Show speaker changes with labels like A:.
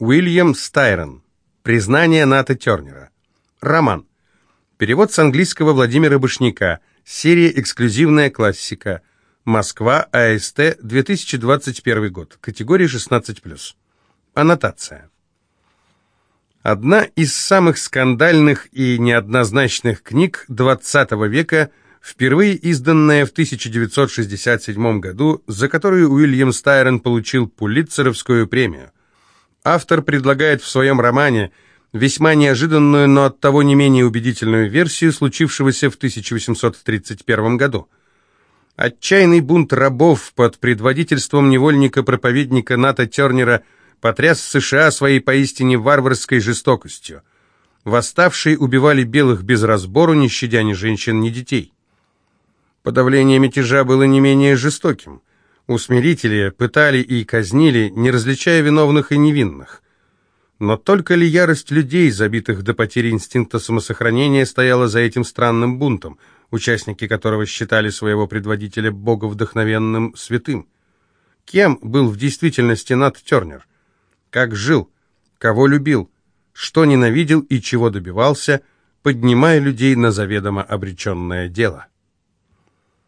A: Уильям Стайрон. Признание Ната Тернера. Роман. Перевод с английского Владимира Башняка. Серия «Эксклюзивная классика». Москва, АСТ, 2021 год. Категория 16+. Аннотация. Одна из самых скандальных и неоднозначных книг XX века, впервые изданная в 1967 году, за которую Уильям Стайрон получил Пулитцеровскую премию. Автор предлагает в своем романе весьма неожиданную, но оттого не менее убедительную версию случившегося в 1831 году. Отчаянный бунт рабов под предводительством невольника-проповедника Ната Тернера потряс США своей поистине варварской жестокостью. Восставшие убивали белых без разбору, не щадя ни женщин, ни детей. Подавление мятежа было не менее жестоким. Усмирители пытали и казнили, не различая виновных и невинных. Но только ли ярость людей, забитых до потери инстинкта самосохранения, стояла за этим странным бунтом – участники которого считали своего предводителя боговдохновенным святым. Кем был в действительности Нат Тернер? Как жил? Кого любил? Что ненавидел и чего добивался, поднимая людей на заведомо обреченное дело?